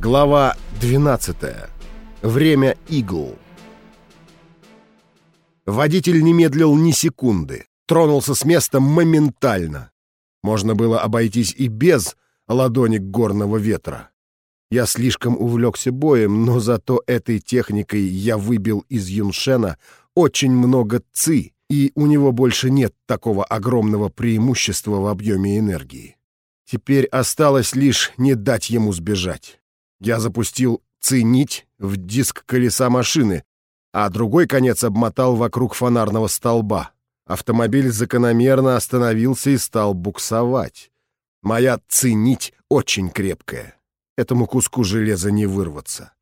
Глава 12. Время игл. Водитель не медлил ни секунды. Тронулся с места моментально. Можно было обойтись и без ладони горного ветра. Я слишком увлекся боем, но зато этой техникой я выбил из Юншена очень много ци, и у него больше нет такого огромного преимущества в объеме энергии. Теперь осталось лишь не дать ему сбежать. Я запустил цинить в диск колеса машины, а другой конец обмотал вокруг фонарного столба. Автомобиль закономерно остановился и стал буксовать. Моя цинить очень крепкая. Этому куску железа не вырваться.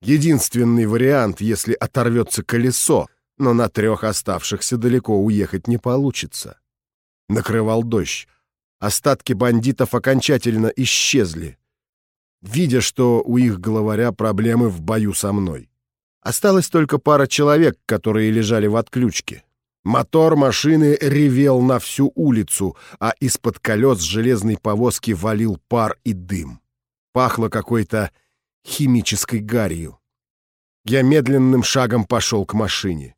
Единственный вариант, если оторвется колесо, но на трех оставшихся далеко уехать не получится. Накрывал дождь. Остатки бандитов окончательно исчезли видя, что у их главаря проблемы в бою со мной. Осталось только пара человек, которые лежали в отключке. Мотор машины ревел на всю улицу, а из-под колес железной повозки валил пар и дым. Пахло какой-то химической гарью. Я медленным шагом пошел к машине.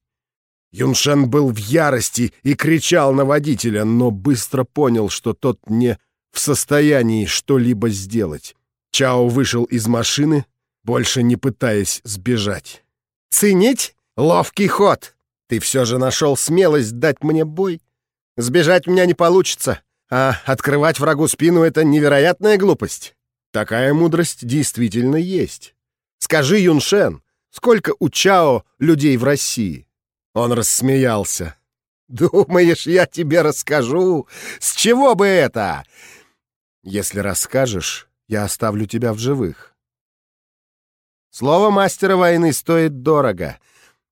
Юншен был в ярости и кричал на водителя, но быстро понял, что тот не в состоянии что-либо сделать. Чао вышел из машины, больше не пытаясь сбежать. «Ценить? Ловкий ход! Ты все же нашел смелость дать мне бой? Сбежать у меня не получится, а открывать врагу спину — это невероятная глупость. Такая мудрость действительно есть. Скажи, Юншен, сколько у Чао людей в России?» Он рассмеялся. «Думаешь, я тебе расскажу? С чего бы это?» «Если расскажешь, я оставлю тебя в живых. Слово мастера войны стоит дорого,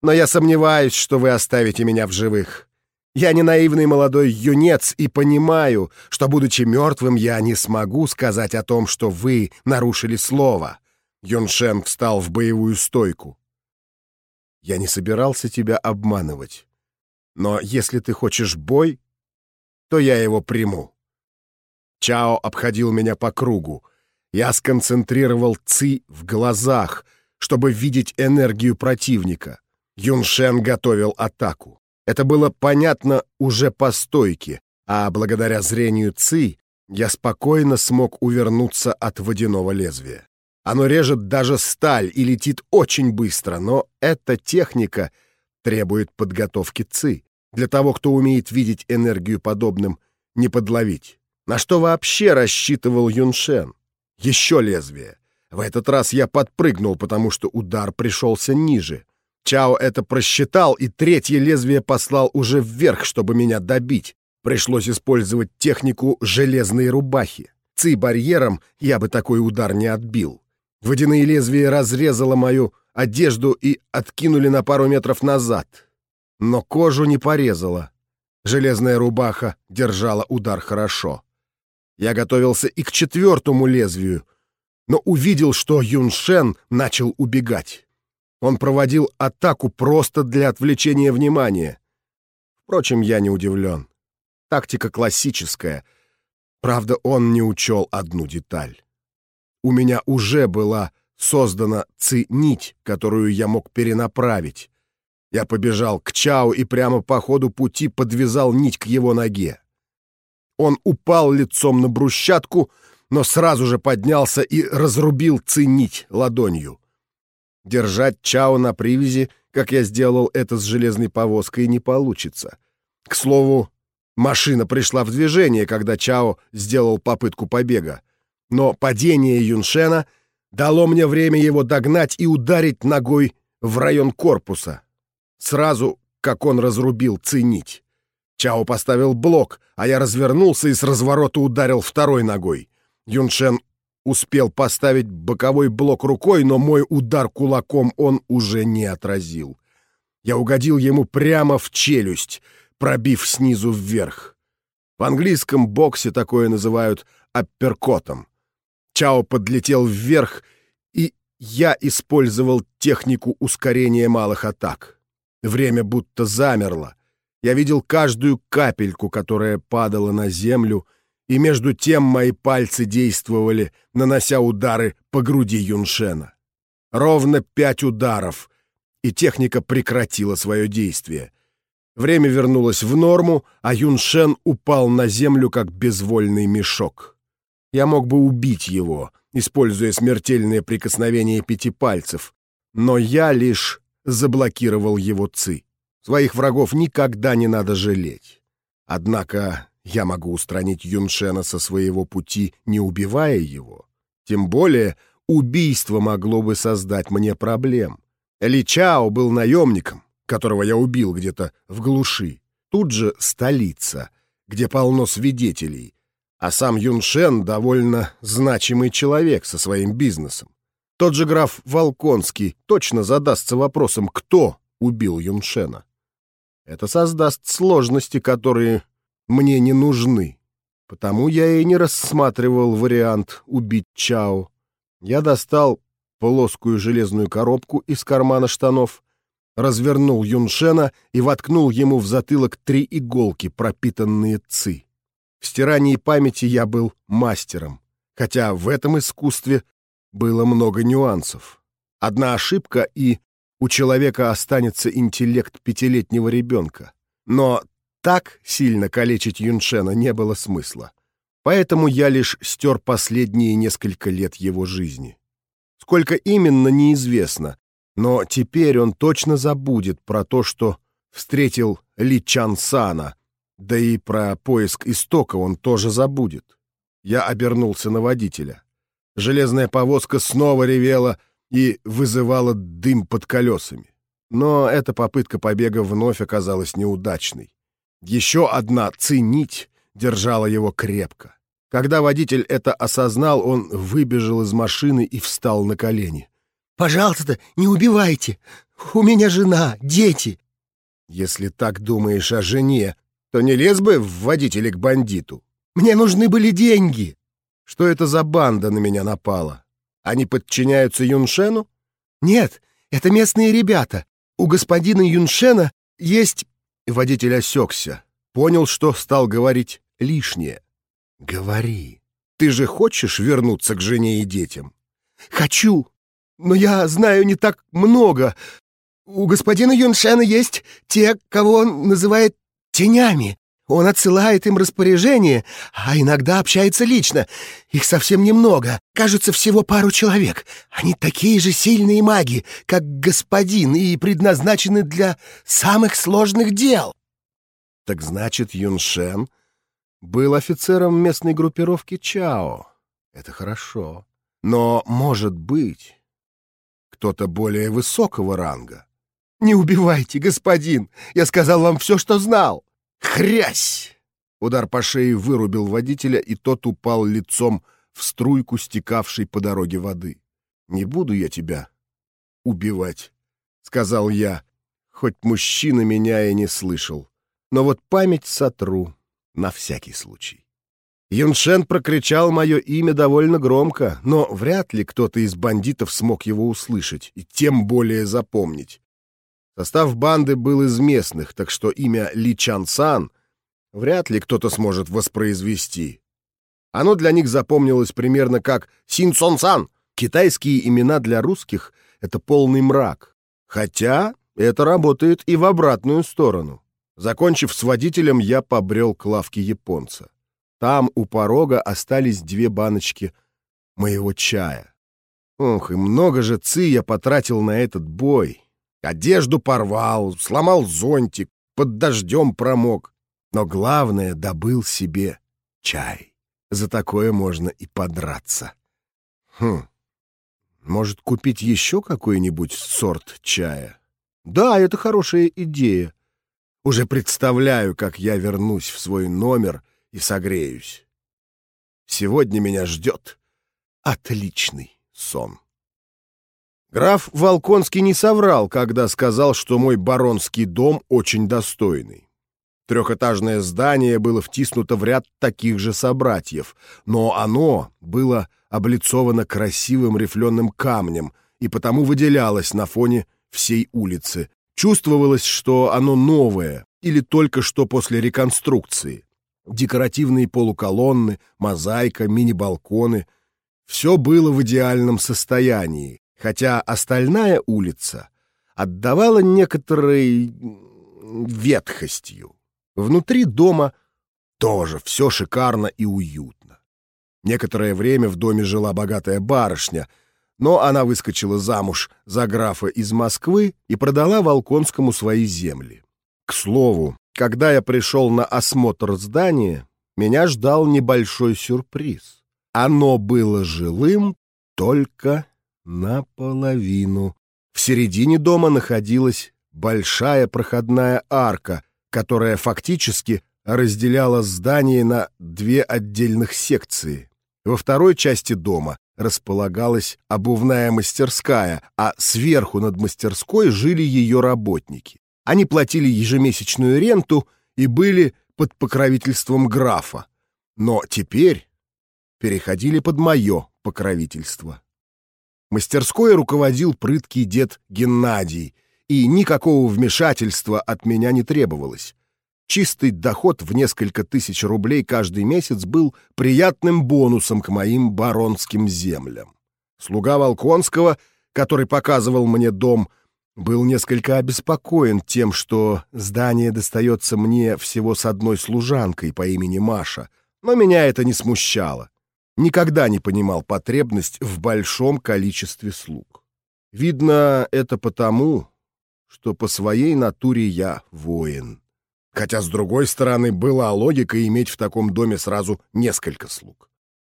но я сомневаюсь, что вы оставите меня в живых. Я не наивный молодой юнец и понимаю, что, будучи мертвым, я не смогу сказать о том, что вы нарушили слово. Юншен встал в боевую стойку. Я не собирался тебя обманывать. Но если ты хочешь бой, то я его приму. Чао обходил меня по кругу. Я сконцентрировал ци в глазах, чтобы видеть энергию противника. Юншен готовил атаку. Это было понятно уже по стойке, а благодаря зрению ци я спокойно смог увернуться от водяного лезвия. Оно режет даже сталь и летит очень быстро, но эта техника требует подготовки ци. Для того, кто умеет видеть энергию подобным, не подловить. На что вообще рассчитывал Юншен? Еще лезвие. В этот раз я подпрыгнул, потому что удар пришелся ниже. Чао это просчитал, и третье лезвие послал уже вверх, чтобы меня добить. Пришлось использовать технику железной рубахи. Ци-барьером я бы такой удар не отбил. Водяные лезвия разрезало мою одежду и откинули на пару метров назад. Но кожу не порезало. Железная рубаха держала удар хорошо. Я готовился и к четвертому лезвию, но увидел, что Юншен начал убегать. Он проводил атаку просто для отвлечения внимания. Впрочем, я не удивлен. Тактика классическая. Правда, он не учел одну деталь. У меня уже была создана ци-нить, которую я мог перенаправить. Я побежал к Чао и прямо по ходу пути подвязал нить к его ноге. Он упал лицом на брусчатку, но сразу же поднялся и разрубил ценить ладонью. Держать Чао на привязи, как я сделал это с железной повозкой, не получится. К слову, машина пришла в движение, когда Чао сделал попытку побега. Но падение Юншена дало мне время его догнать и ударить ногой в район корпуса. Сразу, как он разрубил ценить. Чао поставил блок, а я развернулся и с разворота ударил второй ногой. Юншен успел поставить боковой блок рукой, но мой удар кулаком он уже не отразил. Я угодил ему прямо в челюсть, пробив снизу вверх. В английском боксе такое называют апперкотом. Чао подлетел вверх, и я использовал технику ускорения малых атак. Время будто замерло — я видел каждую капельку, которая падала на землю, и между тем мои пальцы действовали, нанося удары по груди Юншена. Ровно пять ударов, и техника прекратила свое действие. Время вернулось в норму, а Юншен упал на землю, как безвольный мешок. Я мог бы убить его, используя смертельное прикосновение пяти пальцев, но я лишь заблокировал его ци. Своих врагов никогда не надо жалеть. Однако я могу устранить Юншена со своего пути, не убивая его. Тем более убийство могло бы создать мне проблем. Ли Чао был наемником, которого я убил где-то в глуши. Тут же столица, где полно свидетелей, а сам Юншен довольно значимый человек со своим бизнесом. Тот же граф Волконский точно задастся вопросом, кто убил Юншена. Это создаст сложности, которые мне не нужны. Потому я и не рассматривал вариант убить Чао. Я достал плоскую железную коробку из кармана штанов, развернул Юншена и воткнул ему в затылок три иголки, пропитанные ци. В стирании памяти я был мастером, хотя в этом искусстве было много нюансов. Одна ошибка, и у человека останется интеллект пятилетнего ребенка. Но так сильно калечить Юншена не было смысла. Поэтому я лишь стер последние несколько лет его жизни. Сколько именно, неизвестно, но теперь он точно забудет про то, что встретил Ли Чан Сана, да и про поиск истока он тоже забудет. Я обернулся на водителя. Железная повозка снова ревела и вызывала дым под колесами. Но эта попытка побега вновь оказалась неудачной. Еще одна цинить держала его крепко. Когда водитель это осознал, он выбежал из машины и встал на колени. «Пожалуйста, не убивайте! У меня жена, дети!» «Если так думаешь о жене, то не лез бы в водителя к бандиту. Мне нужны были деньги!» «Что это за банда на меня напала? Они подчиняются Юншену?» «Нет, это местные ребята. У господина Юншена есть Водитель осекся, понял, что стал говорить лишнее. «Говори. Ты же хочешь вернуться к жене и детям?» «Хочу, но я знаю не так много. У господина Юншена есть те, кого он называет тенями. Он отсылает им распоряжение, а иногда общается лично. Их совсем немного, кажется, всего пару человек. Они такие же сильные маги, как господин, и предназначены для самых сложных дел. Так значит, Юншен был офицером местной группировки Чао. Это хорошо. Но, может быть, кто-то более высокого ранга. «Не убивайте, господин! Я сказал вам все, что знал!» Хрясь! Удар по шее вырубил водителя, и тот упал лицом в струйку, стекавшей по дороге воды. «Не буду я тебя убивать», — сказал я, хоть мужчина меня и не слышал. Но вот память сотру на всякий случай. Юншен прокричал мое имя довольно громко, но вряд ли кто-то из бандитов смог его услышать и тем более запомнить. Состав банды был из местных, так что имя Ли Чан Сан вряд ли кто-то сможет воспроизвести. Оно для них запомнилось примерно как Син Сон Сан. Китайские имена для русских — это полный мрак. Хотя это работает и в обратную сторону. Закончив с водителем, я побрел к лавке японца. Там у порога остались две баночки моего чая. Ох, и много же ци я потратил на этот бой. Одежду порвал, сломал зонтик, под дождем промок. Но главное, добыл себе чай. За такое можно и подраться. Хм, может, купить еще какой-нибудь сорт чая? Да, это хорошая идея. Уже представляю, как я вернусь в свой номер и согреюсь. Сегодня меня ждет отличный сон. Граф Волконский не соврал, когда сказал, что мой баронский дом очень достойный. Трехэтажное здание было втиснуто в ряд таких же собратьев, но оно было облицовано красивым рифленым камнем и потому выделялось на фоне всей улицы. Чувствовалось, что оно новое или только что после реконструкции. Декоративные полуколонны, мозаика, мини-балконы — все было в идеальном состоянии, хотя остальная улица отдавала некоторой ветхостью. Внутри дома тоже все шикарно и уютно. Некоторое время в доме жила богатая барышня, но она выскочила замуж за графа из Москвы и продала Волконскому свои земли. К слову, когда я пришел на осмотр здания, меня ждал небольшой сюрприз. Оно было жилым только наполовину. В середине дома находилась большая проходная арка, которая фактически разделяла здание на две отдельных секции. Во второй части дома располагалась обувная мастерская, а сверху над мастерской жили ее работники. Они платили ежемесячную ренту и были под покровительством графа. Но теперь переходили под мое покровительство. Мастерской руководил прыткий дед Геннадий, и никакого вмешательства от меня не требовалось. Чистый доход в несколько тысяч рублей каждый месяц был приятным бонусом к моим баронским землям. Слуга Волконского, который показывал мне дом, был несколько обеспокоен тем, что здание достается мне всего с одной служанкой по имени Маша, но меня это не смущало. Никогда не понимал потребность в большом количестве слуг. Видно, это потому, что по своей натуре я воин. Хотя, с другой стороны, была логика иметь в таком доме сразу несколько слуг.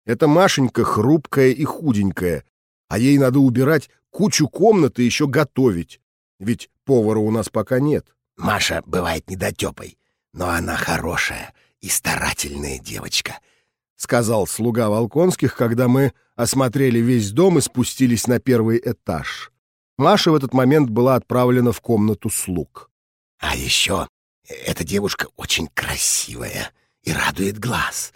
Эта Машенька хрупкая и худенькая, а ей надо убирать кучу комнат и еще готовить. Ведь повара у нас пока нет. Маша бывает недотепой, но она хорошая и старательная девочка, — сказал слуга Волконских, когда мы осмотрели весь дом и спустились на первый этаж. Маша в этот момент была отправлена в комнату слуг. А еще эта девушка очень красивая и радует глаз.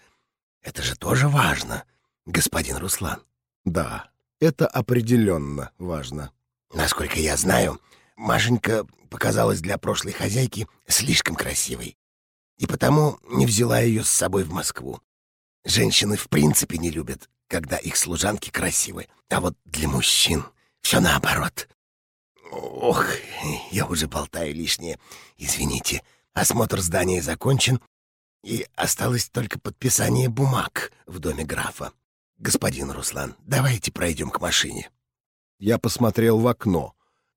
Это же тоже важно, господин Руслан. Да, это определенно важно. Насколько я знаю, Машенька показалась для прошлой хозяйки слишком красивой, и потому не взяла ее с собой в Москву. Женщины в принципе не любят, когда их служанки красивы, а вот для мужчин все наоборот. Ох, я уже болтаю лишнее. Извините. Осмотр здания закончен, и осталось только подписание бумаг в доме графа. Господин Руслан, давайте пройдем к машине. Я посмотрел в окно.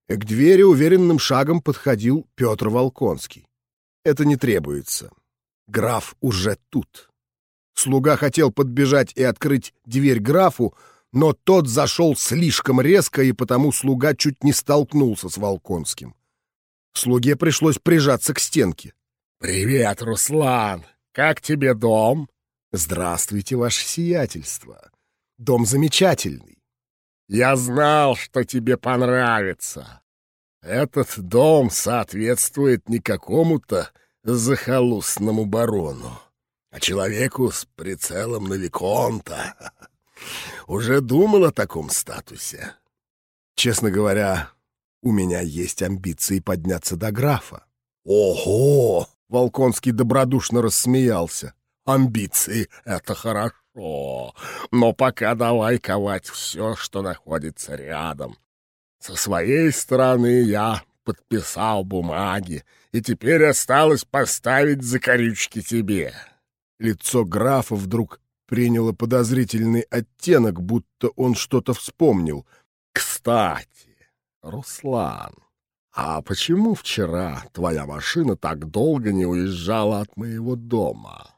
К двери уверенным шагом подходил Петр Волконский. Это не требуется. Граф уже тут. Слуга хотел подбежать и открыть дверь графу, но тот зашел слишком резко, и потому слуга чуть не столкнулся с Волконским. Слуге пришлось прижаться к стенке. «Привет, Руслан! Как тебе дом?» «Здравствуйте, ваше сиятельство. Дом замечательный». «Я знал, что тебе понравится. Этот дом соответствует не какому-то захолустному барону, а человеку с прицелом на Виконта. Уже думал о таком статусе?» «Честно говоря, у меня есть амбиции подняться до графа». «Ого!» — Волконский добродушно рассмеялся. «Амбиции — это хорошо, но пока давай ковать все, что находится рядом. Со своей стороны я подписал бумаги, и теперь осталось поставить закорючки тебе». Лицо графа вдруг приняло подозрительный оттенок, будто он что-то вспомнил. «Кстати, Руслан, а почему вчера твоя машина так долго не уезжала от моего дома?»